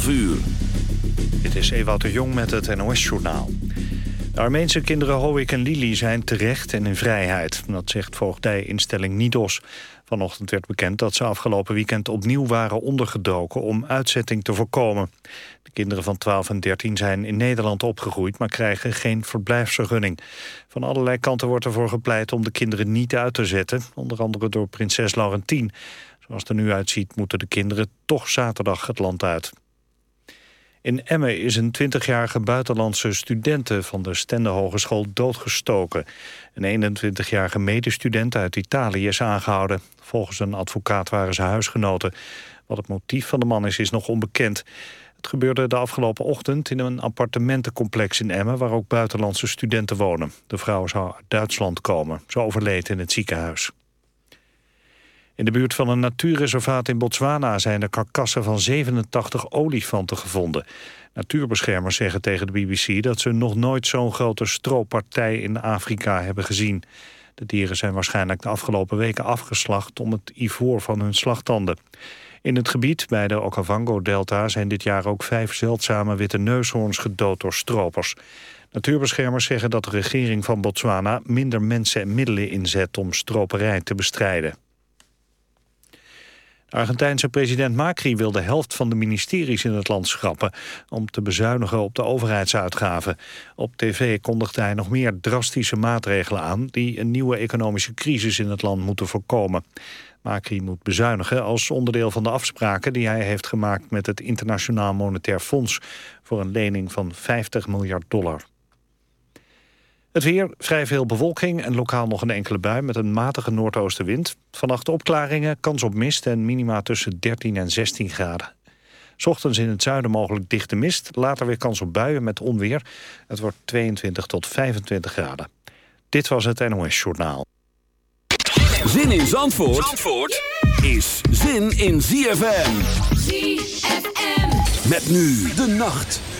12 uur. Dit is Ewout de Jong met het NOS-journaal. De Armeense kinderen Hoik en Lili zijn terecht en in vrijheid. Dat zegt voogdijinstelling Nidos. Vanochtend werd bekend dat ze afgelopen weekend opnieuw waren ondergedoken... om uitzetting te voorkomen. De kinderen van 12 en 13 zijn in Nederland opgegroeid... maar krijgen geen verblijfsvergunning. Van allerlei kanten wordt ervoor gepleit om de kinderen niet uit te zetten. Onder andere door prinses Laurentien. Zoals het er nu uitziet moeten de kinderen toch zaterdag het land uit. In Emmen is een 20-jarige buitenlandse studente van de Stende Hogeschool doodgestoken. Een 21-jarige medestudent uit Italië is aangehouden. Volgens een advocaat waren ze huisgenoten. Wat het motief van de man is, is nog onbekend. Het gebeurde de afgelopen ochtend in een appartementencomplex in Emmen... waar ook buitenlandse studenten wonen. De vrouw zou uit Duitsland komen. Ze overleed in het ziekenhuis. In de buurt van een natuurreservaat in Botswana zijn de karkassen van 87 olifanten gevonden. Natuurbeschermers zeggen tegen de BBC dat ze nog nooit zo'n grote strooppartij in Afrika hebben gezien. De dieren zijn waarschijnlijk de afgelopen weken afgeslacht om het ivoor van hun slagtanden. In het gebied bij de Okavango-delta zijn dit jaar ook vijf zeldzame witte neushoorns gedood door stropers. Natuurbeschermers zeggen dat de regering van Botswana minder mensen en middelen inzet om stroperij te bestrijden. Argentijnse president Macri wil de helft van de ministeries in het land schrappen... om te bezuinigen op de overheidsuitgaven. Op tv kondigde hij nog meer drastische maatregelen aan... die een nieuwe economische crisis in het land moeten voorkomen. Macri moet bezuinigen als onderdeel van de afspraken... die hij heeft gemaakt met het Internationaal Monetair Fonds... voor een lening van 50 miljard dollar. Het weer, vrij veel bewolking en lokaal nog een enkele bui... met een matige noordoostenwind. Vannacht opklaringen, kans op mist en minima tussen 13 en 16 graden. Ochtends in het zuiden mogelijk dichte mist. Later weer kans op buien met onweer. Het wordt 22 tot 25 graden. Dit was het NOS Journaal. Zin in Zandvoort, Zandvoort is zin in ZFM. ZFM. Met nu de nacht.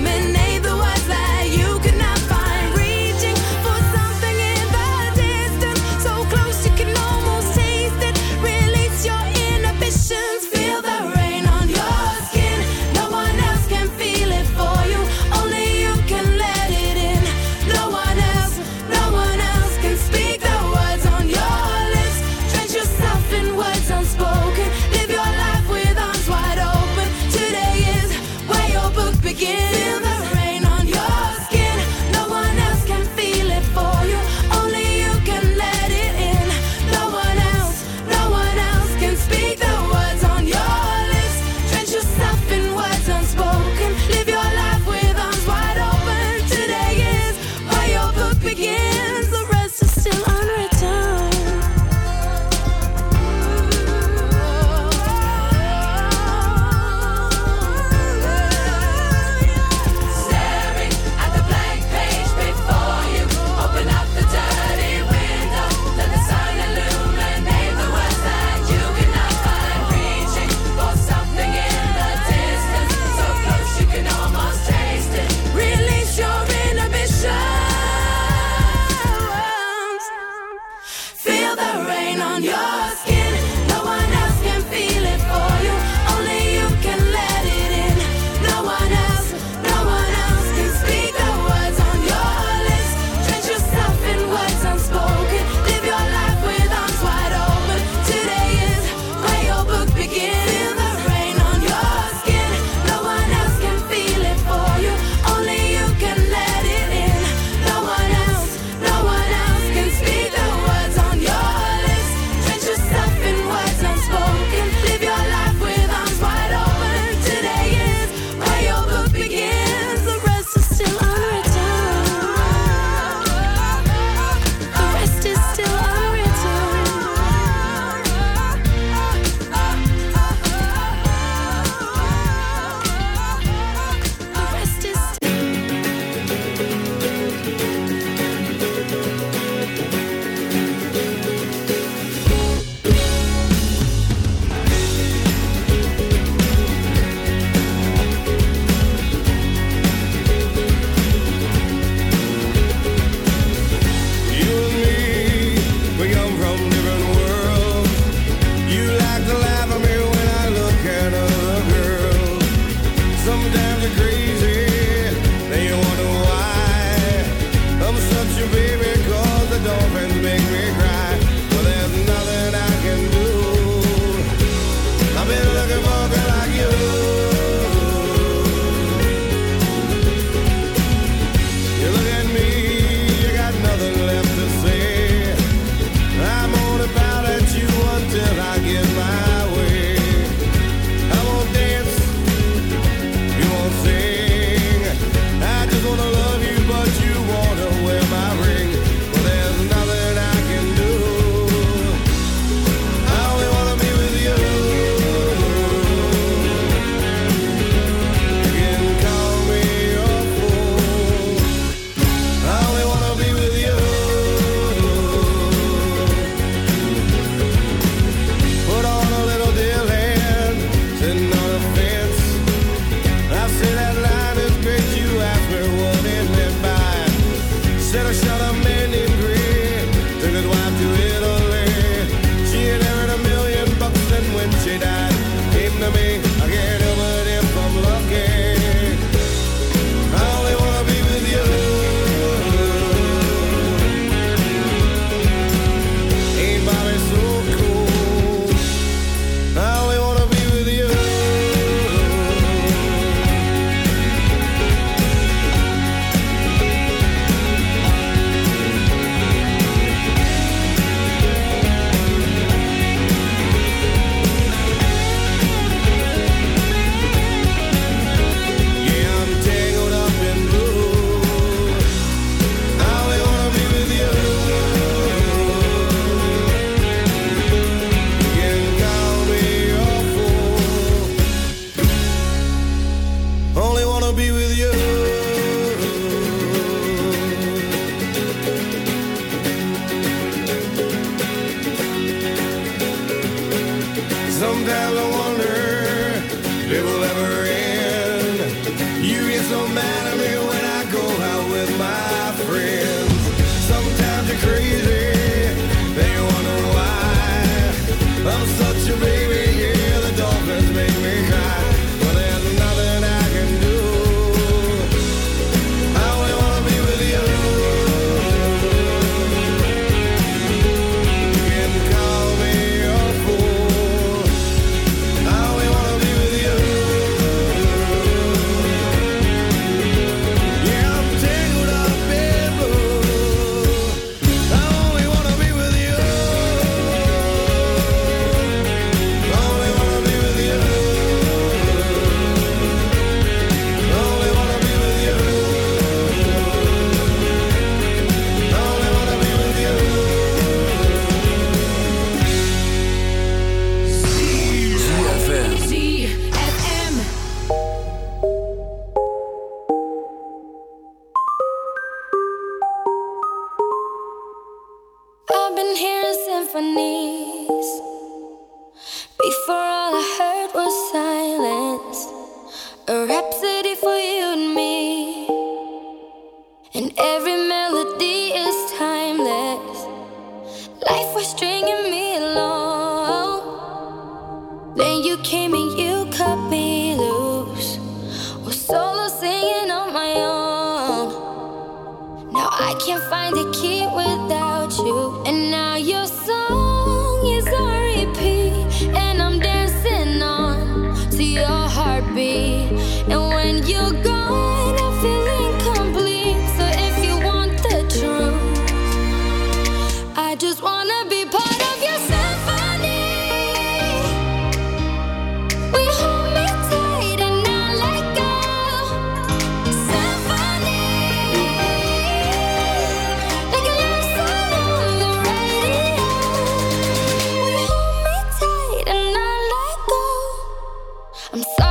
Ah, ah,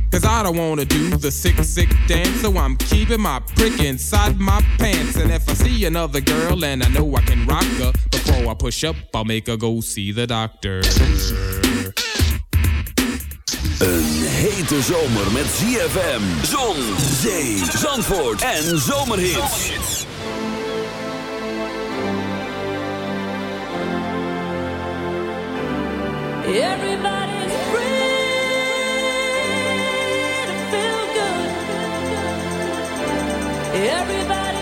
Cause I don't wanna do the sick, sick dance, so I'm keeping my prick inside my pants. And if I see another girl and I know I can rock her, before I push up, I'll make her go see the doctor. Een hete zomer met ZFM, zon, zee, zandvoort en zomerhits. Everybody's Everybody's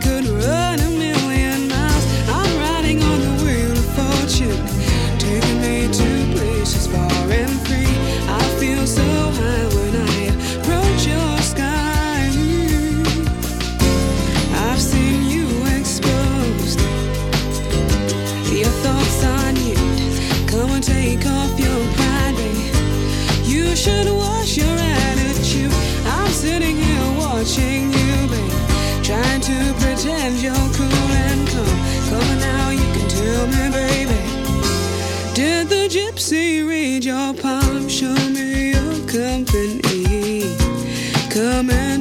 could run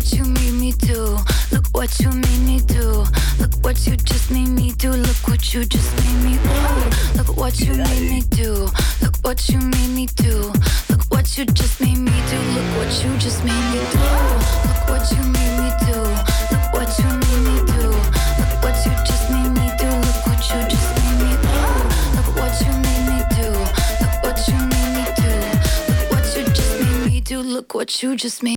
What you made me do. Look what you made me do. Look what you just me do. Look what you just made me do. Look what you made me do. Look what you made me do. Look what you just made me do. Look what you just made me do. Look what you made me do. Look what you made me do. Look what you just made me do. Look what you just made me do. Look what you made me do. Look what you made me do. Look what you just made me do. Look what you just made.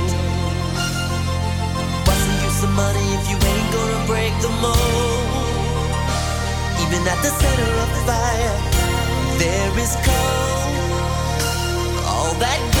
Money if you ain't gonna break the mold? Even at the center of fire, there is cold. All that